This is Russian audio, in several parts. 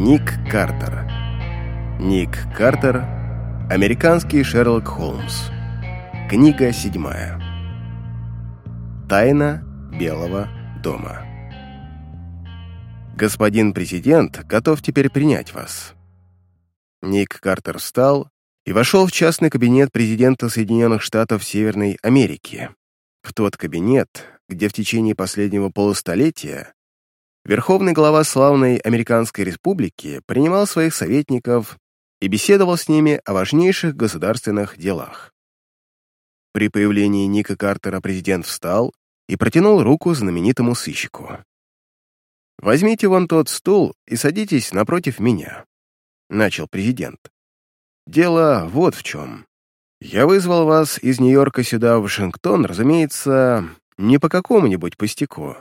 Ник Картер. Ник Картер. Американский Шерлок Холмс. Книга седьмая. Тайна Белого дома. Господин президент готов теперь принять вас. Ник Картер встал и вошел в частный кабинет президента Соединенных Штатов Северной Америки. В тот кабинет, где в течение последнего полустолетия Верховный глава славной Американской Республики принимал своих советников и беседовал с ними о важнейших государственных делах. При появлении Ника Картера президент встал и протянул руку знаменитому сыщику. «Возьмите вон тот стул и садитесь напротив меня», — начал президент. «Дело вот в чем. Я вызвал вас из Нью-Йорка сюда, в Вашингтон, разумеется, не по какому-нибудь пустяку.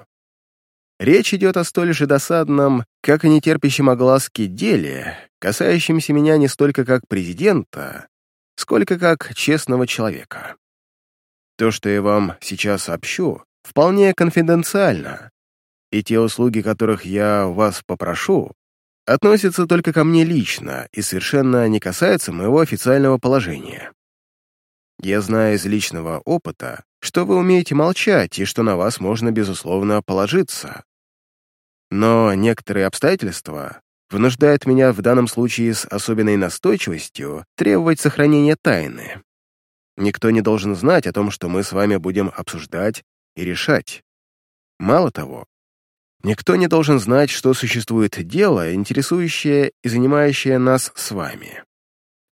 Речь идет о столь же досадном, как и нетерпящем огласки деле, касающемся меня не столько как президента, сколько как честного человека. То, что я вам сейчас сообщу, вполне конфиденциально, и те услуги, которых я вас попрошу, относятся только ко мне лично и совершенно не касаются моего официального положения. Я знаю из личного опыта, что вы умеете молчать и что на вас можно, безусловно, положиться. Но некоторые обстоятельства вынуждают меня в данном случае с особенной настойчивостью требовать сохранения тайны. Никто не должен знать о том, что мы с вами будем обсуждать и решать. Мало того, никто не должен знать, что существует дело, интересующее и занимающее нас с вами.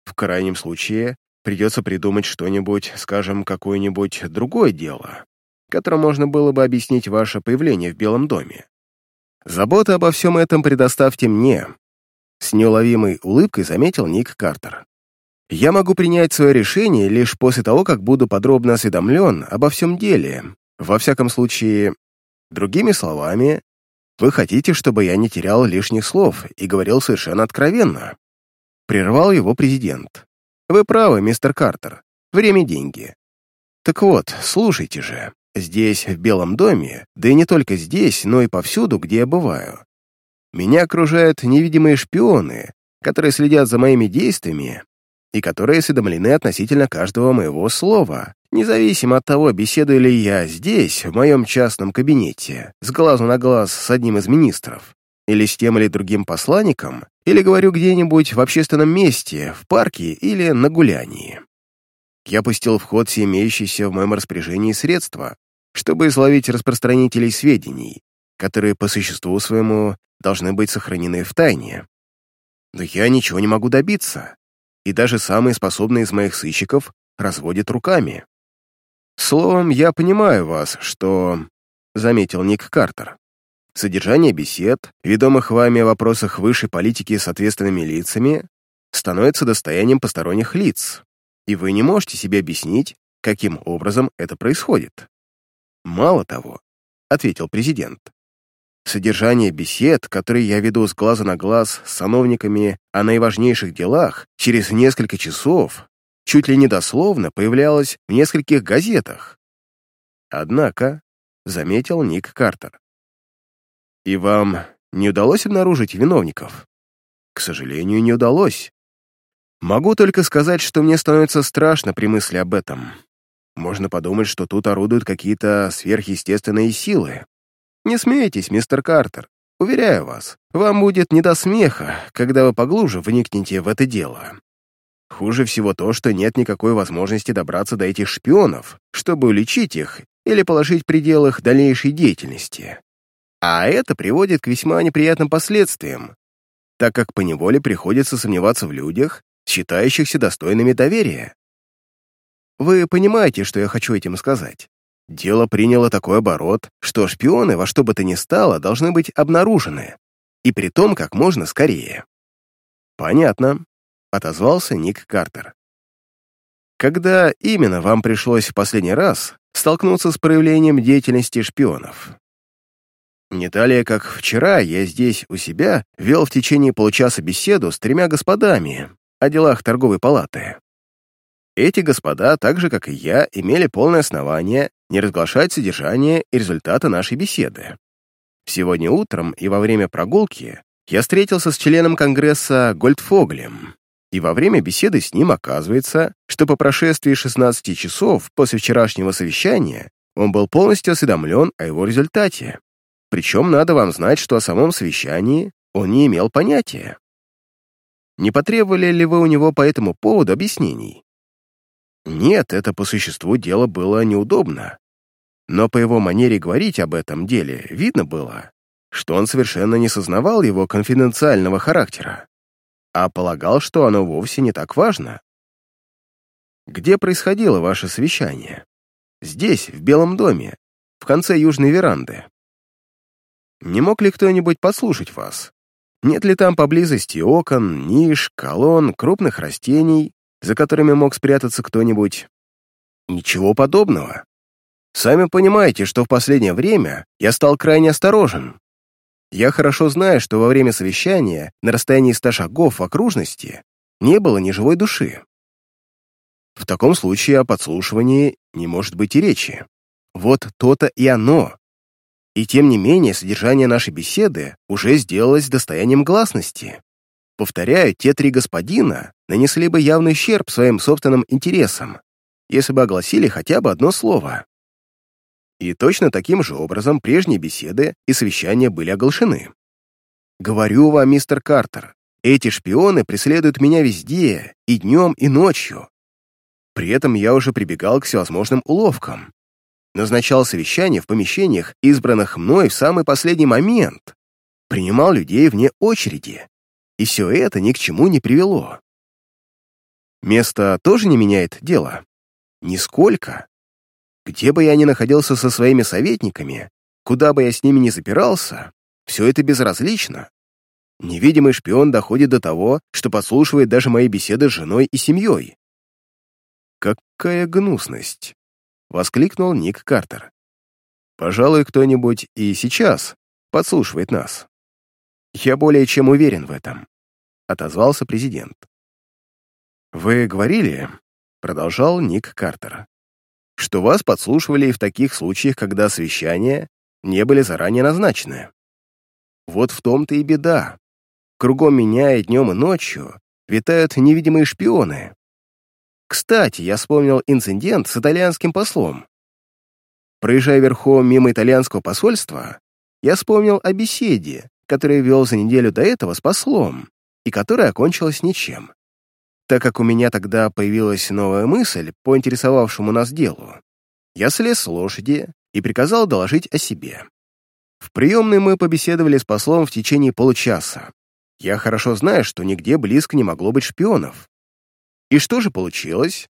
В крайнем случае, Придется придумать что-нибудь, скажем, какое-нибудь другое дело, которым можно было бы объяснить ваше появление в Белом доме. Забота обо всем этом предоставьте мне. С неуловимой улыбкой заметил Ник Картер. Я могу принять свое решение лишь после того, как буду подробно осведомлен обо всем деле. Во всяком случае, другими словами, вы хотите, чтобы я не терял лишних слов и говорил совершенно откровенно. Прервал его президент. Вы правы, мистер Картер. Время — деньги. Так вот, слушайте же. Здесь, в Белом доме, да и не только здесь, но и повсюду, где я бываю. Меня окружают невидимые шпионы, которые следят за моими действиями и которые осведомлены относительно каждого моего слова, независимо от того, беседую ли я здесь, в моем частном кабинете, с глазу на глаз с одним из министров, или с тем или другим посланником, или говорю где-нибудь в общественном месте, в парке или на гулянии. Я пустил в ход все имеющиеся в моем распоряжении средства, чтобы изловить распространителей сведений, которые по существу своему должны быть сохранены в тайне. Но я ничего не могу добиться, и даже самые способные из моих сыщиков разводят руками. Словом, я понимаю вас, что... — заметил Ник Картер. Содержание бесед, ведомых вами о вопросах высшей политики с ответственными лицами, становится достоянием посторонних лиц, и вы не можете себе объяснить, каким образом это происходит. Мало того, ответил президент, содержание бесед, которые я веду с глаза на глаз с сановниками о наиважнейших делах, через несколько часов, чуть ли не дословно, появлялось в нескольких газетах. Однако, заметил Ник Картер, «И вам не удалось обнаружить виновников?» «К сожалению, не удалось. Могу только сказать, что мне становится страшно при мысли об этом. Можно подумать, что тут орудуют какие-то сверхъестественные силы. Не смейтесь, мистер Картер. Уверяю вас, вам будет не до смеха, когда вы поглубже вникнете в это дело. Хуже всего то, что нет никакой возможности добраться до этих шпионов, чтобы уличить их или положить предел их дальнейшей деятельности. А это приводит к весьма неприятным последствиям, так как поневоле приходится сомневаться в людях, считающихся достойными доверия. Вы понимаете, что я хочу этим сказать? Дело приняло такой оборот, что шпионы во что бы то ни стало должны быть обнаружены, и при том как можно скорее. «Понятно», — отозвался Ник Картер. «Когда именно вам пришлось в последний раз столкнуться с проявлением деятельности шпионов?» Не далее, как вчера, я здесь, у себя, вел в течение получаса беседу с тремя господами о делах торговой палаты. Эти господа, так же, как и я, имели полное основание не разглашать содержание и результаты нашей беседы. Сегодня утром и во время прогулки я встретился с членом Конгресса Гольдфоглем, и во время беседы с ним оказывается, что по прошествии 16 часов после вчерашнего совещания он был полностью осведомлен о его результате. Причем надо вам знать, что о самом совещании он не имел понятия. Не потребовали ли вы у него по этому поводу объяснений? Нет, это по существу дело было неудобно. Но по его манере говорить об этом деле видно было, что он совершенно не сознавал его конфиденциального характера, а полагал, что оно вовсе не так важно. Где происходило ваше совещание? Здесь, в Белом доме, в конце южной веранды. Не мог ли кто-нибудь послушать вас? Нет ли там поблизости окон, ниш, колонн, крупных растений, за которыми мог спрятаться кто-нибудь? Ничего подобного. Сами понимаете, что в последнее время я стал крайне осторожен. Я хорошо знаю, что во время совещания на расстоянии ста шагов в окружности не было ни живой души. В таком случае о подслушивании не может быть и речи. Вот то-то и оно. И тем не менее, содержание нашей беседы уже сделалось достоянием гласности. Повторяю, те три господина нанесли бы явный ущерб своим собственным интересам, если бы огласили хотя бы одно слово. И точно таким же образом прежние беседы и совещания были оглашены. Говорю вам, мистер Картер, эти шпионы преследуют меня везде, и днем, и ночью. При этом я уже прибегал к всевозможным уловкам. Назначал совещания в помещениях, избранных мной в самый последний момент. Принимал людей вне очереди. И все это ни к чему не привело. Место тоже не меняет дело? Нисколько. Где бы я ни находился со своими советниками, куда бы я с ними ни запирался, все это безразлично. Невидимый шпион доходит до того, что подслушивает даже мои беседы с женой и семьей. «Какая гнусность!» — воскликнул Ник Картер. «Пожалуй, кто-нибудь и сейчас подслушивает нас». «Я более чем уверен в этом», — отозвался президент. «Вы говорили», — продолжал Ник Картер, «что вас подслушивали в таких случаях, когда совещания не были заранее назначены. Вот в том-то и беда. Кругом меня и днем, и ночью витают невидимые шпионы, кстати, я вспомнил инцидент с итальянским послом. Проезжая верхом мимо итальянского посольства, я вспомнил о беседе, которую вел за неделю до этого с послом, и которая окончилась ничем. Так как у меня тогда появилась новая мысль по интересовавшему нас делу, я слез с лошади и приказал доложить о себе. В приемной мы побеседовали с послом в течение получаса. Я хорошо знаю, что нигде близко не могло быть шпионов, и что же получилось?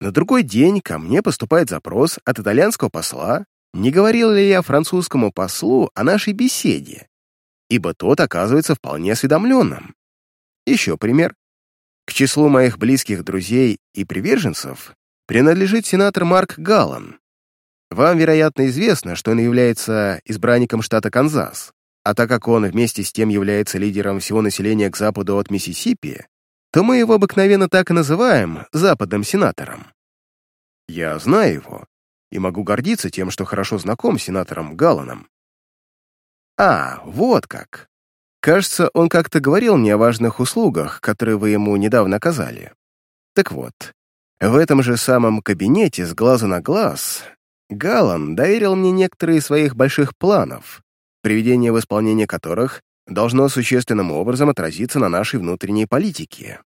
На другой день ко мне поступает запрос от итальянского посла, не говорил ли я французскому послу о нашей беседе, ибо тот оказывается вполне осведомленным. Еще пример. К числу моих близких друзей и приверженцев принадлежит сенатор Марк Галлан. Вам, вероятно, известно, что он является избранником штата Канзас, а так как он вместе с тем является лидером всего населения к западу от Миссисипи, то мы его обыкновенно так и называем западным сенатором. Я знаю его и могу гордиться тем, что хорошо знаком с сенатором Галланом. А, вот как. Кажется, он как-то говорил мне о важных услугах, которые вы ему недавно оказали. Так вот, в этом же самом кабинете с глаза на глаз Галлан доверил мне некоторые из своих больших планов, приведение в исполнение которых должно существенным образом отразиться на нашей внутренней политике.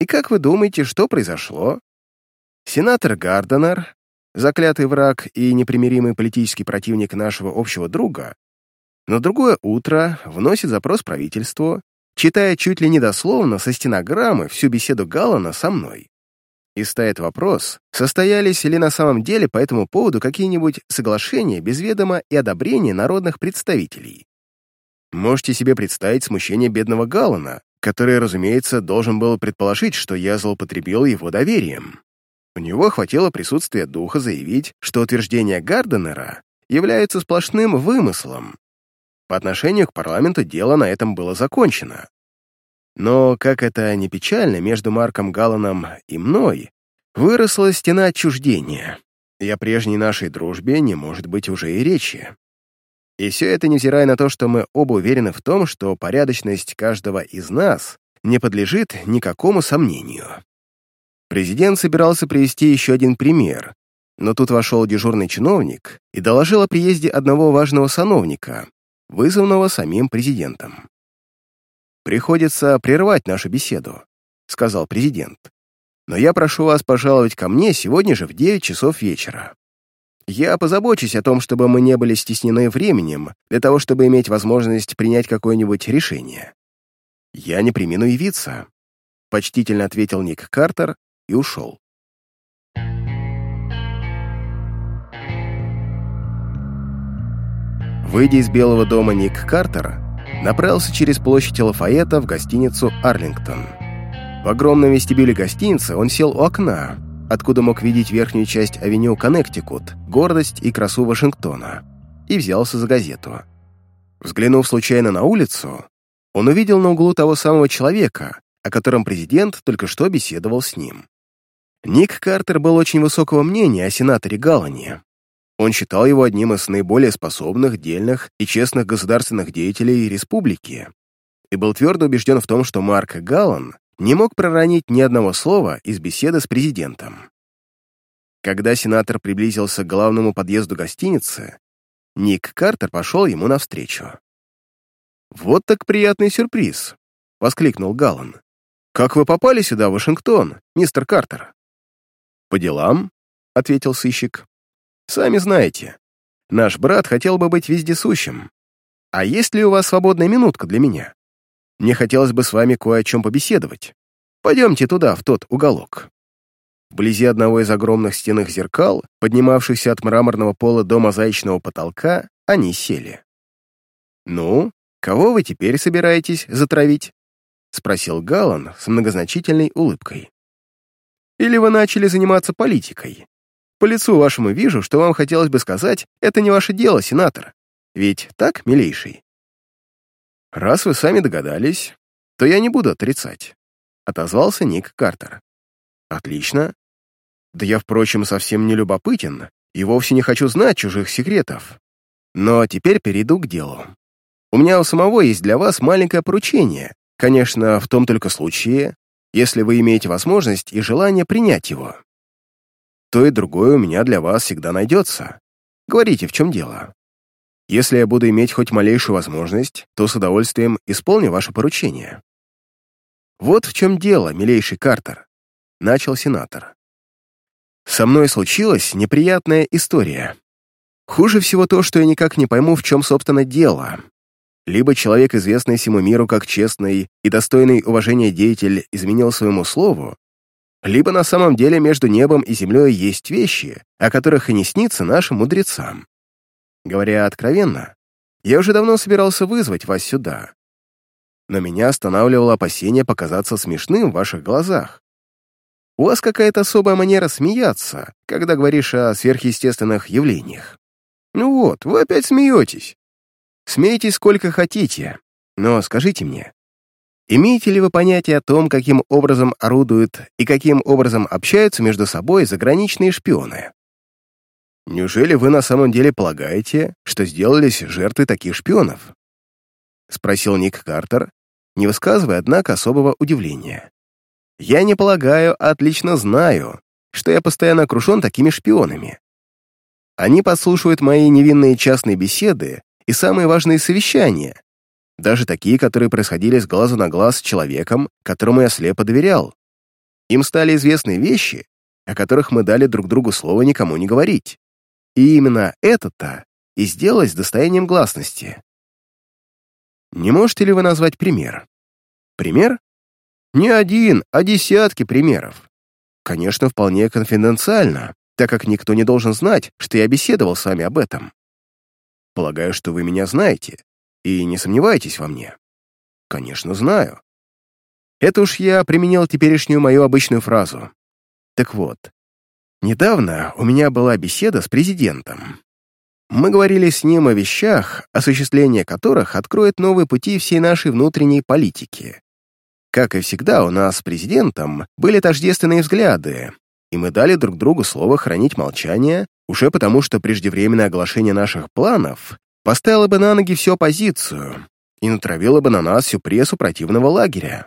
И как вы думаете, что произошло? Сенатор Гарденер, заклятый враг и непримиримый политический противник нашего общего друга, на другое утро вносит запрос правительству, читая чуть ли не дословно со стенограммы всю беседу Галлана со мной. И ставит вопрос, состоялись ли на самом деле по этому поводу какие-нибудь соглашения без ведома и одобрения народных представителей. Можете себе представить смущение бедного Галлана, который, разумеется, должен был предположить, что я злоупотребил его доверием. У него хватило присутствия духа заявить, что утверждения Гарденера являются сплошным вымыслом. По отношению к парламенту дело на этом было закончено. Но, как это не печально, между Марком Галланом и мной выросла стена отчуждения, и о прежней нашей дружбе не может быть уже и речи. И все это невзирая на то, что мы оба уверены в том, что порядочность каждого из нас не подлежит никакому сомнению. Президент собирался привести еще один пример, но тут вошел дежурный чиновник и доложил о приезде одного важного сановника, вызванного самим президентом. «Приходится прервать нашу беседу», — сказал президент. «Но я прошу вас пожаловать ко мне сегодня же в 9 часов вечера. Я позабочусь о том, чтобы мы не были стеснены временем, для того, чтобы иметь возможность принять какое-нибудь решение». «Я не примену явиться», — почтительно ответил Ник Картер и ушел. Выйдя из Белого дома, Ник Картер направился через площадь Лафайета в гостиницу «Арлингтон». В огромном вестибюле гостиницы он сел у окна, откуда мог видеть верхнюю часть авеню Коннектикут, гордость и красу Вашингтона, и взялся за газету. Взглянув случайно на улицу, он увидел на углу того самого человека, о котором президент только что беседовал с ним. Ник Картер был очень высокого мнения о сенаторе Галлане, он считал его одним из наиболее способных, дельных и честных государственных деятелей республики и был твердо убежден в том, что Марк Галлан не мог проронить ни одного слова из беседы с президентом. Когда сенатор приблизился к главному подъезду гостиницы, Ник Картер пошел ему навстречу. «Вот так приятный сюрприз!» — воскликнул Галлан. «Как вы попали сюда, в Вашингтон, мистер Картер?» «По делам», — ответил сыщик. Сами знаете, наш брат хотел бы быть вездесущим. А есть ли у вас свободная минутка для меня? Мне хотелось бы с вами кое о чем побеседовать. Пойдемте туда, в тот уголок». Вблизи одного из огромных стенных зеркал, поднимавшихся от мраморного пола до мозаичного потолка, они сели. «Ну, кого вы теперь собираетесь затравить?» — спросил Галлан с многозначительной улыбкой. «Или вы начали заниматься политикой?» По лицу вашему вижу, что вам хотелось бы сказать, это не ваше дело, сенатор. Ведь так, милейший? Раз вы сами догадались, то я не буду отрицать. Отозвался Ник Картер. Отлично. Да я, впрочем, совсем не любопытен и вовсе не хочу знать чужих секретов. Но теперь перейду к делу. У меня у самого есть для вас маленькое поручение, конечно, в том только случае, если вы имеете возможность и желание принять его то и другое у меня для вас всегда найдется. Говорите, в чем дело. Если я буду иметь хоть малейшую возможность, то с удовольствием исполню ваше поручение». «Вот в чем дело, милейший Картер», — начал сенатор. «Со мной случилась неприятная история. Хуже всего то, что я никак не пойму, в чем, собственно, дело. Либо человек, известный всему миру как честный и достойный уважения деятель, изменил своему слову, либо на самом деле между небом и землей есть вещи, о которых и не снится нашим мудрецам. Говоря откровенно, я уже давно собирался вызвать вас сюда, но меня останавливало опасение показаться смешным в ваших глазах. У вас какая-то особая манера смеяться, когда говоришь о сверхъестественных явлениях. Ну вот, вы опять смеетесь. Смейтесь сколько хотите, но скажите мне, Имеете ли вы понятие о том, каким образом орудуют и каким образом общаются между собой заграничные шпионы? Неужели вы на самом деле полагаете, что сделались жертвой таких шпионов? Спросил Ник Картер, не высказывая, однако, особого удивления. Я не полагаю, а отлично знаю, что я постоянно окружен такими шпионами. Они подслушивают мои невинные частные беседы и самые важные совещания, даже такие, которые происходили с глазу на глаз с человеком, которому я слепо доверял. Им стали известны вещи, о которых мы дали друг другу слово никому не говорить. И именно это-то и сделалось достоянием гласности. Не можете ли вы назвать пример? Пример? Не один, а десятки примеров. Конечно, вполне конфиденциально, так как никто не должен знать, что я беседовал с вами об этом. Полагаю, что вы меня знаете, и не сомневайтесь во мне. Конечно, знаю. Это уж я применил теперешнюю мою обычную фразу. Так вот, недавно у меня была беседа с президентом. Мы говорили с ним о вещах, осуществление которых откроет новые пути всей нашей внутренней политики. Как и всегда, у нас с президентом были тождественные взгляды, и мы дали друг другу слово хранить молчание, уже потому что преждевременное оглашение наших планов поставила бы на ноги всю оппозицию и натравила бы на нас всю прессу противного лагеря.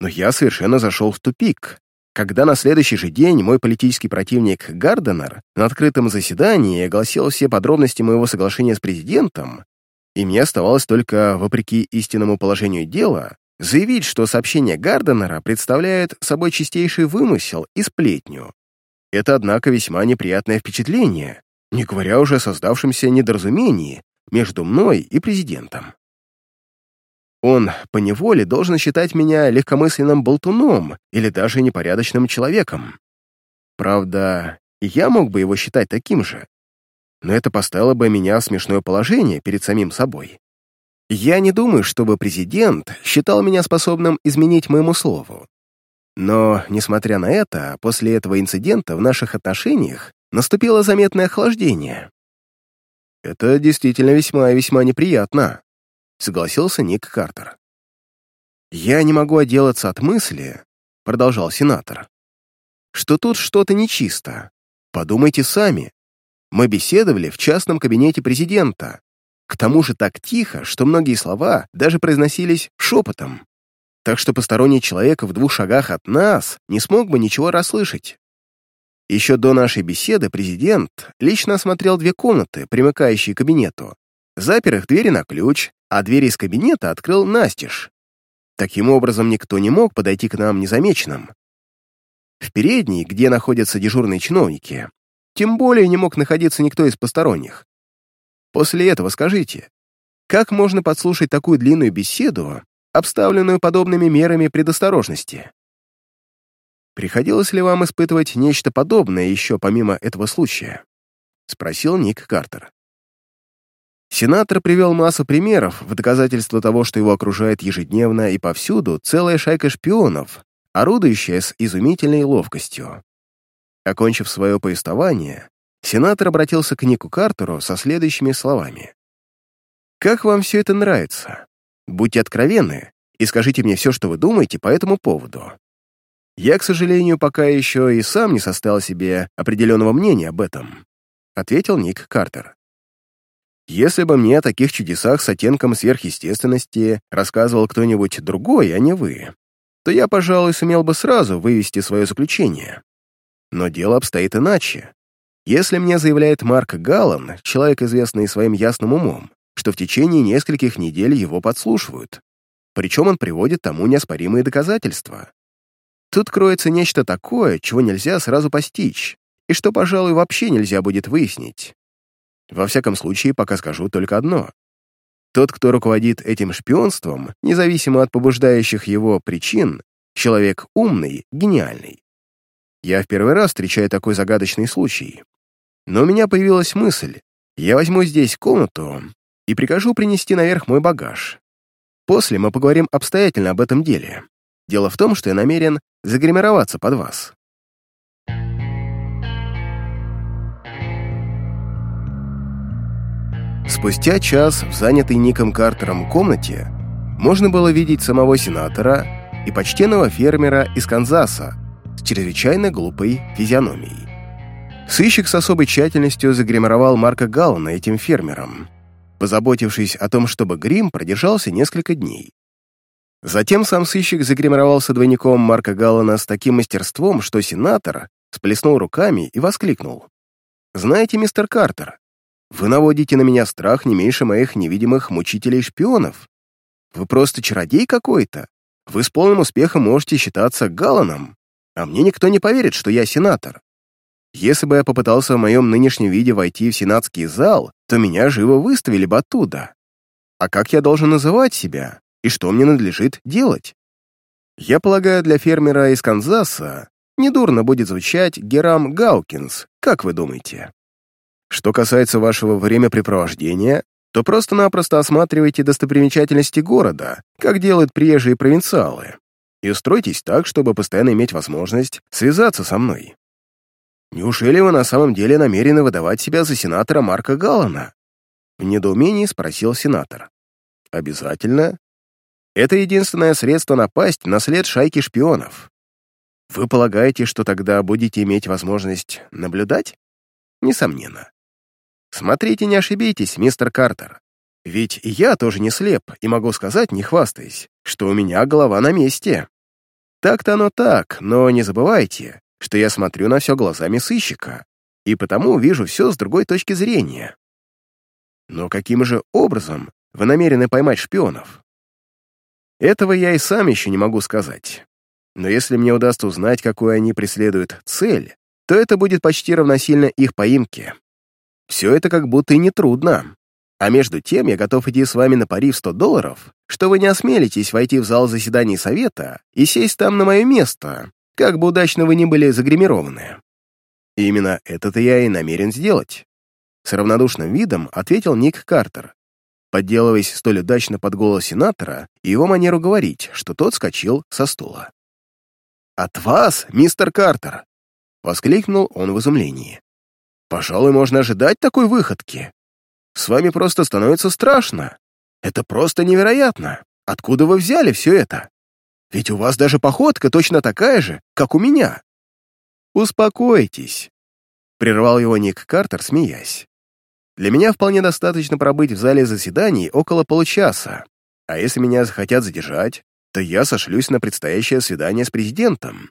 Но я совершенно зашел в тупик, когда на следующий же день мой политический противник Гарденер на открытом заседании огласил все подробности моего соглашения с президентом, и мне оставалось только, вопреки истинному положению дела, заявить, что сообщение Гарденера представляет собой чистейший вымысел и сплетню. Это, однако, весьма неприятное впечатление, не говоря уже о создавшемся недоразумении между мной и президентом. Он поневоле должен считать меня легкомысленным болтуном или даже непорядочным человеком. Правда, я мог бы его считать таким же, но это поставило бы меня в смешное положение перед самим собой. Я не думаю, чтобы президент считал меня способным изменить моему слову. Но, несмотря на это, после этого инцидента в наших отношениях наступило заметное охлаждение. Это действительно весьма и весьма неприятно, согласился Ник Картер. Я не могу отделаться от мысли, продолжал сенатор, что тут что-то нечисто. Подумайте сами. Мы беседовали в частном кабинете президента. К тому же так тихо, что многие слова даже произносились шепотом так что посторонний человек в двух шагах от нас не смог бы ничего расслышать. Еще до нашей беседы президент лично осмотрел две комнаты, примыкающие к кабинету, запер их двери на ключ, а двери из кабинета открыл настежь. Таким образом, никто не мог подойти к нам незамеченным. В передней, где находятся дежурные чиновники, тем более не мог находиться никто из посторонних. После этого скажите, как можно подслушать такую длинную беседу обставленную подобными мерами предосторожности. «Приходилось ли вам испытывать нечто подобное еще помимо этого случая?» — спросил Ник Картер. Сенатор привел массу примеров в доказательство того, что его окружает ежедневно и повсюду целая шайка шпионов, орудующая с изумительной ловкостью. Окончив свое повествование, сенатор обратился к Нику Картеру со следующими словами. «Как вам все это нравится? Будьте откровенны и скажите мне все, что вы думаете по этому поводу. Я, к сожалению, пока еще и сам не составил себе определенного мнения об этом», ответил Ник Картер. «Если бы мне о таких чудесах с оттенком сверхъестественности рассказывал кто-нибудь другой, а не вы, то я, пожалуй, сумел бы сразу вывести свое заключение. Но дело обстоит иначе. Если мне заявляет Марк Галлан, человек, известный своим ясным умом, что в течение нескольких недель его подслушивают. Причем он приводит тому неоспоримые доказательства. Тут кроется нечто такое, чего нельзя сразу постичь, и что, пожалуй, вообще нельзя будет выяснить. Во всяком случае, пока скажу только одно. Тот, кто руководит этим шпионством, независимо от побуждающих его причин, человек умный, гениальный. Я в первый раз встречаю такой загадочный случай. Но у меня появилась мысль. Я возьму здесь комнату и прикажу принести наверх мой багаж. После мы поговорим обстоятельно об этом деле. Дело в том, что я намерен загримироваться под вас. Спустя час в занятой Ником Картером комнате можно было видеть самого сенатора и почтенного фермера из Канзаса с чрезвычайно глупой физиономией. Сыщик с особой тщательностью загримировал Марка Галлана этим фермером, позаботившись о том, чтобы грим продержался несколько дней. Затем сам сыщик загримировался двойником Марка Галлана с таким мастерством, что сенатор сплеснул руками и воскликнул. «Знаете, мистер Картер, вы наводите на меня страх не меньше моих невидимых мучителей-шпионов. Вы просто чародей какой-то. Вы с полным успехом можете считаться Галланом, а мне никто не поверит, что я сенатор. Если бы я попытался в моем нынешнем виде войти в сенатский зал, то меня живо выставили бы оттуда. А как я должен называть себя? И что мне надлежит делать? Я полагаю, для фермера из Канзаса недурно будет звучать Герам Гаукинс, как вы думаете? Что касается вашего времяпрепровождения, то просто-напросто осматривайте достопримечательности города, как делают приезжие провинциалы, и устройтесь так, чтобы постоянно иметь возможность связаться со мной. Неужели вы на самом деле намерены выдавать себя за сенатора Марка Галлана? В недоумении спросил сенатор. Обязательно. Это единственное средство напасть на след шайки шпионов. Вы полагаете, что тогда будете иметь возможность наблюдать? Несомненно. Смотрите, не ошибитесь, мистер Картер. Ведь и я тоже не слеп и могу сказать, не хвастаясь, что у меня голова на месте. Так-то оно так, но не забывайте, что я смотрю на все глазами сыщика, и потому вижу все с другой точки зрения. Но каким же образом вы намерены поймать шпионов? Этого я и сам еще не могу сказать. Но если мне удастся узнать, какую они преследуют цель, то это будет почти равносильно их поимке. Все это как будто и нетрудно. А между тем я готов идти с вами на пари в 100 долларов, что вы не осмелитесь войти в зал заседаний совета и сесть там на мое место, как бы удачно вы ни были загримированы. Именно это-то я и намерен сделать. С равнодушным видом ответил Ник Картер, подделываясь столь удачно под голос сенатора и его манеру говорить, что тот скочил со стула. «От вас, мистер Картер!» — воскликнул он в изумлении. «Пожалуй, можно ожидать такой выходки. С вами просто становится страшно. Это просто невероятно. Откуда вы взяли все это? Ведь у вас даже походка точно такая же, как у меня». «Успокойтесь», — прервал его Ник Картер, смеясь. «Для меня вполне достаточно пробыть в зале заседаний около получаса, а если меня захотят задержать, то я сошлюсь на предстоящее свидание с президентом.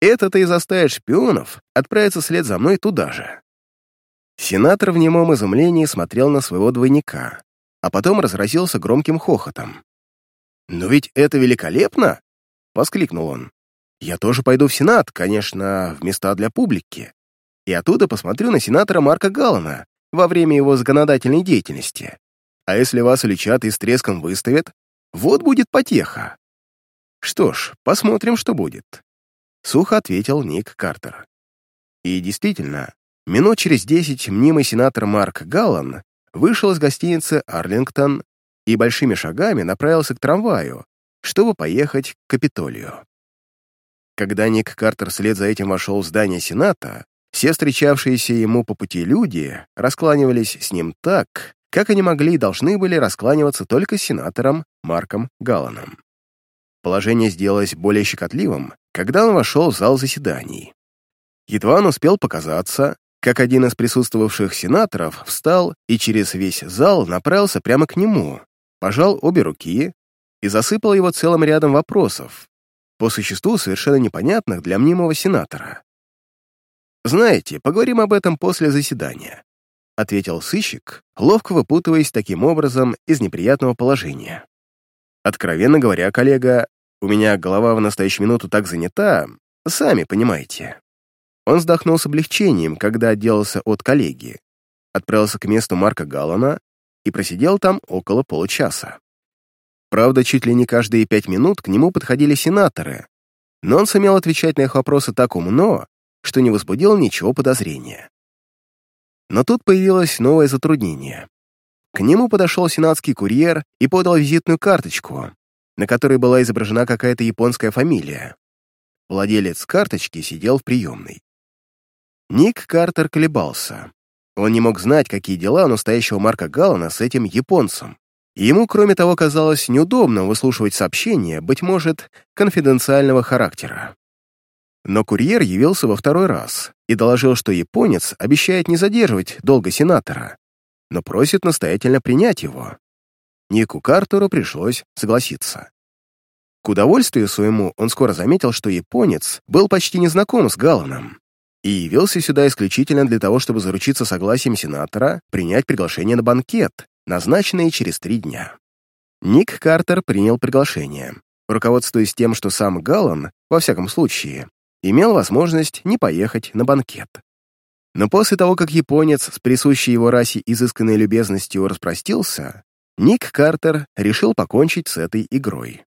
Это-то и заставит шпионов отправиться вслед за мной туда же. Сенатор в немом изумлении смотрел на своего двойника, а потом разразился громким хохотом. «Но ведь это великолепно!» — воскликнул он. «Я тоже пойду в Сенат, конечно, в места для публики, и оттуда посмотрю на сенатора Марка Галлана во время его законодательной деятельности. А если вас уличат и с треском выставят, вот будет потеха. «Что ж, посмотрим, что будет», — сухо ответил Ник Картер. И действительно, минут через десять мнимый сенатор Марк Галлан вышел из гостиницы «Арлингтон» и большими шагами направился к трамваю, чтобы поехать к Капитолию. Когда Ник Картер вслед за этим вошел в здание Сената, все встречавшиеся ему по пути люди раскланивались с ним так, как они могли и должны были раскланиваться только с сенатором Марком Галланом. Положение сделалось более щекотливым, когда он вошел в зал заседаний. Едва он успел показаться, как один из присутствовавших сенаторов встал и через весь зал направился прямо к нему, пожал обе руки и засыпал его целым рядом вопросов, по существу совершенно непонятных для мнимого сенатора. «Знаете, поговорим об этом после заседания», — ответил сыщик, ловко выпутываясь таким образом из неприятного положения. Откровенно говоря, коллега, у меня голова в настоящую минуту так занята, сами понимаете. Он вздохнул с облегчением, когда отделался от коллеги, отправился к месту Марка Галлана и просидел там около получаса. Правда, чуть ли не каждые пять минут к нему подходили сенаторы, но он сумел отвечать на их вопросы так умно, что не возбудил ничего подозрения. Но тут появилось новое затруднение. К нему подошел сенатский курьер и подал визитную карточку, на которой была изображена какая-то японская фамилия. Владелец карточки сидел в приемной. Ник Картер колебался. Он не мог знать, какие дела у настоящего Марка Галлана с этим японцем. ему, кроме того, казалось неудобно выслушивать сообщения, быть может, конфиденциального характера. Но курьер явился во второй раз и доложил, что японец обещает не задерживать долго сенатора, но просит настоятельно принять его. Нику Картеру пришлось согласиться. К удовольствию своему он скоро заметил, что японец был почти не знаком с Галланом и явился сюда исключительно для того, чтобы заручиться согласием сенатора принять приглашение на банкет, назначенный через три дня. Ник Картер принял приглашение, руководствуясь тем, что сам Галлан, во всяком случае, имел возможность не поехать на банкет. Но после того, как японец с присущей его расе изысканной любезностью распростился, Ник Картер решил покончить с этой игрой.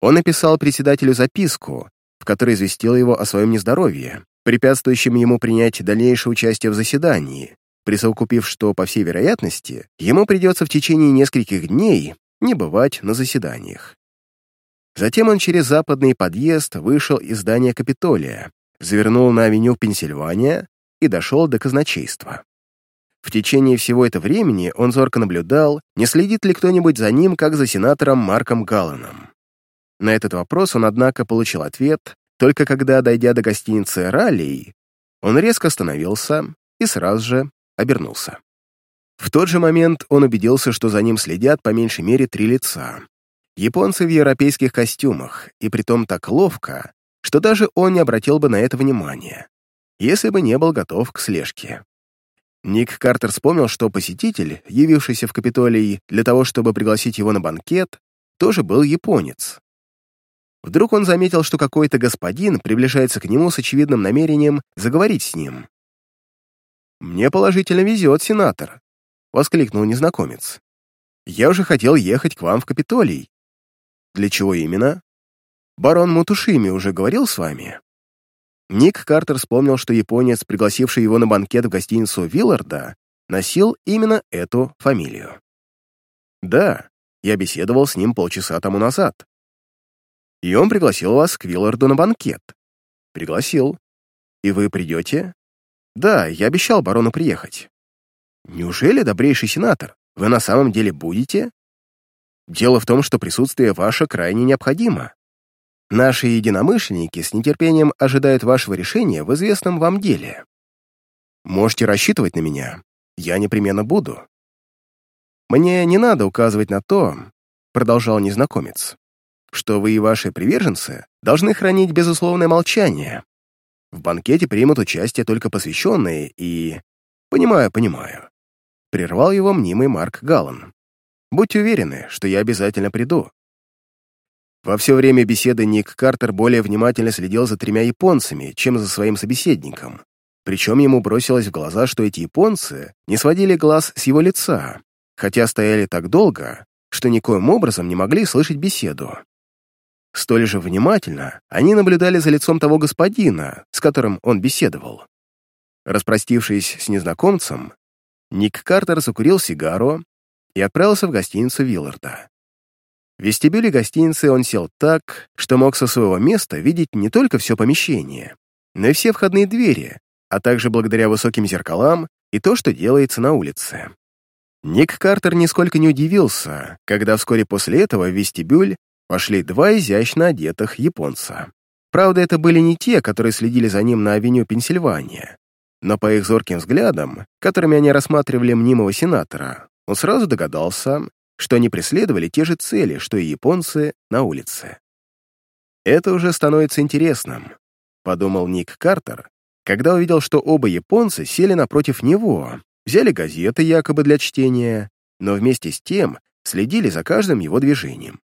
Он написал председателю записку, в которой известил его о своем нездоровье, препятствующем ему принять дальнейшее участие в заседании, присовокупив, что, по всей вероятности, ему придется в течение нескольких дней не бывать на заседаниях. Затем он через западный подъезд вышел из здания Капитолия, завернул на авеню Пенсильвания и дошел до казначейства. В течение всего этого времени он зорко наблюдал, не следит ли кто-нибудь за ним, как за сенатором Марком Галланом. На этот вопрос он, однако, получил ответ, только когда, дойдя до гостиницы «Ралли», он резко остановился и сразу же обернулся. В тот же момент он убедился, что за ним следят по меньшей мере три лица. Японцы в европейских костюмах, и притом так ловко, что даже он не обратил бы на это внимания, если бы не был готов к слежке. Ник Картер вспомнил, что посетитель, явившийся в Капитолий для того, чтобы пригласить его на банкет, тоже был японец. Вдруг он заметил, что какой-то господин приближается к нему с очевидным намерением заговорить с ним. «Мне положительно везет, сенатор», — воскликнул незнакомец. «Я уже хотел ехать к вам в Капитолий». «Для чего именно?» «Барон Мутушими уже говорил с вами?» Ник Картер вспомнил, что японец, пригласивший его на банкет в гостиницу Вилларда, носил именно эту фамилию. «Да, я беседовал с ним полчаса тому назад. И он пригласил вас к Вилларду на банкет. Пригласил. И вы придете? Да, я обещал барону приехать. Неужели, добрейший сенатор, вы на самом деле будете? Дело в том, что присутствие ваше крайне необходимо. Наши единомышленники с нетерпением ожидают вашего решения в известном вам деле. Можете рассчитывать на меня. Я непременно буду. Мне не надо указывать на то, продолжал незнакомец, что вы и ваши приверженцы должны хранить безусловное молчание. В банкете примут участие только посвященные и... Понимаю, понимаю. Прервал его мнимый Марк Галлан. Будьте уверены, что я обязательно приду. Во все время беседы Ник Картер более внимательно следил за тремя японцами, чем за своим собеседником. Причем ему бросилось в глаза, что эти японцы не сводили глаз с его лица, хотя стояли так долго, что никоим образом не могли слышать беседу. Столь же внимательно они наблюдали за лицом того господина, с которым он беседовал. Распростившись с незнакомцем, Ник Картер закурил сигару и отправился в гостиницу Вилларда. В вестибюле гостиницы он сел так, что мог со своего места видеть не только все помещение, но и все входные двери, а также благодаря высоким зеркалам и то, что делается на улице. Ник Картер нисколько не удивился, когда вскоре после этого в вестибюль вошли два изящно одетых японца. Правда, это были не те, которые следили за ним на авеню Пенсильвания, но по их зорким взглядам, которыми они рассматривали мнимого сенатора, он сразу догадался, что они преследовали те же цели, что и японцы на улице. «Это уже становится интересным», — подумал Ник Картер, когда увидел, что оба японца сели напротив него, взяли газеты якобы для чтения, но вместе с тем следили за каждым его движением.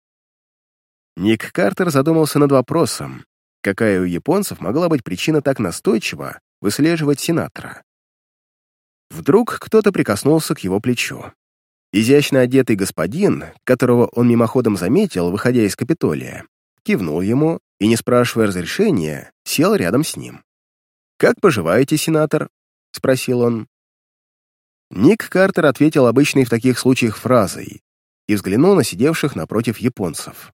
Ник Картер задумался над вопросом, какая у японцев могла быть причина так настойчиво выслеживать сенатора. Вдруг кто-то прикоснулся к его плечу. Изящно одетый господин, которого он мимоходом заметил, выходя из Капитолия, кивнул ему и, не спрашивая разрешения, сел рядом с ним. «Как поживаете, сенатор?» — спросил он. Ник Картер ответил обычной в таких случаях фразой и взглянул на сидевших напротив японцев.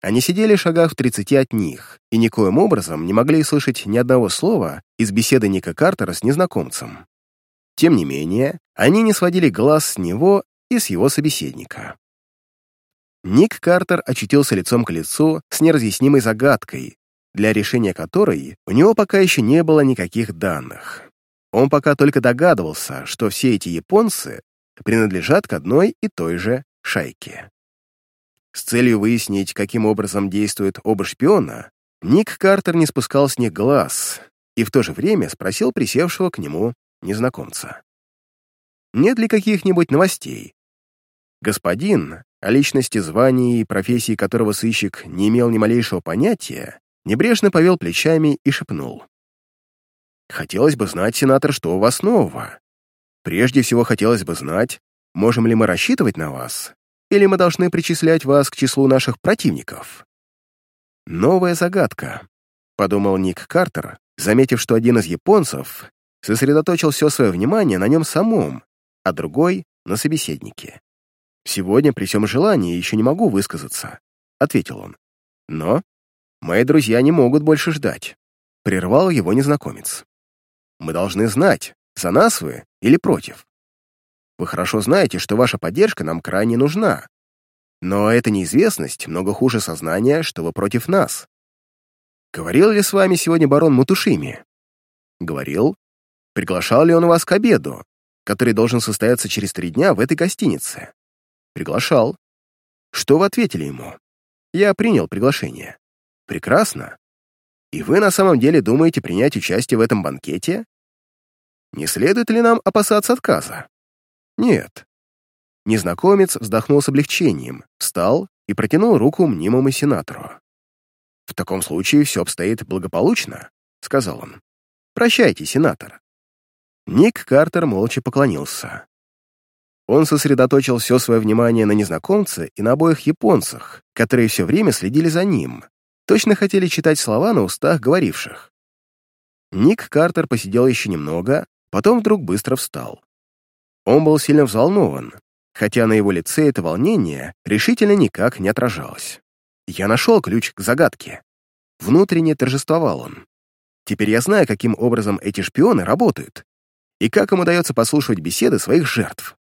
Они сидели в шагах в тридцати от них и никоим образом не могли слышать ни одного слова из беседы Ника Картера с незнакомцем. Тем не менее, они не сводили глаз с него и с его собеседника. Ник Картер очутился лицом к лицу с неразъяснимой загадкой, для решения которой у него пока еще не было никаких данных. Он пока только догадывался, что все эти японцы принадлежат к одной и той же шайке. С целью выяснить, каким образом действуют оба шпиона, Ник Картер не спускал с них глаз и в то же время спросил присевшего к нему незнакомца. «Нет ли каких-нибудь новостей?» Господин, о личности, звании и профессии которого сыщик не имел ни малейшего понятия, небрежно повел плечами и шепнул. «Хотелось бы знать, сенатор, что у вас нового. Прежде всего хотелось бы знать, можем ли мы рассчитывать на вас, или мы должны причислять вас к числу наших противников?» «Новая загадка», — подумал Ник Картер, заметив, что один из японцев сосредоточил все свое внимание на нем самом, а другой — на собеседнике. «Сегодня при всем желании еще не могу высказаться», — ответил он. «Но мои друзья не могут больше ждать», — прервал его незнакомец. «Мы должны знать, за нас вы или против. Вы хорошо знаете, что ваша поддержка нам крайне нужна, но эта неизвестность много хуже сознания, что вы против нас. Говорил ли с вами сегодня барон Мутушими? Говорил. Приглашал ли он вас к обеду? который должен состояться через три дня в этой гостинице. Приглашал. Что вы ответили ему? Я принял приглашение. Прекрасно. И вы на самом деле думаете принять участие в этом банкете? Не следует ли нам опасаться отказа? Нет. Незнакомец вздохнул с облегчением, встал и протянул руку мнимому сенатору. «В таком случае все обстоит благополучно», — сказал он. «Прощайте, сенатор». Ник Картер молча поклонился. Он сосредоточил все свое внимание на незнакомце и на обоих японцах, которые все время следили за ним, точно хотели читать слова на устах говоривших. Ник Картер посидел еще немного, потом вдруг быстро встал. Он был сильно взволнован, хотя на его лице это волнение решительно никак не отражалось. Я нашел ключ к загадке. Внутренне торжествовал он. Теперь я знаю, каким образом эти шпионы работают и как им удается послушивать беседы своих жертв.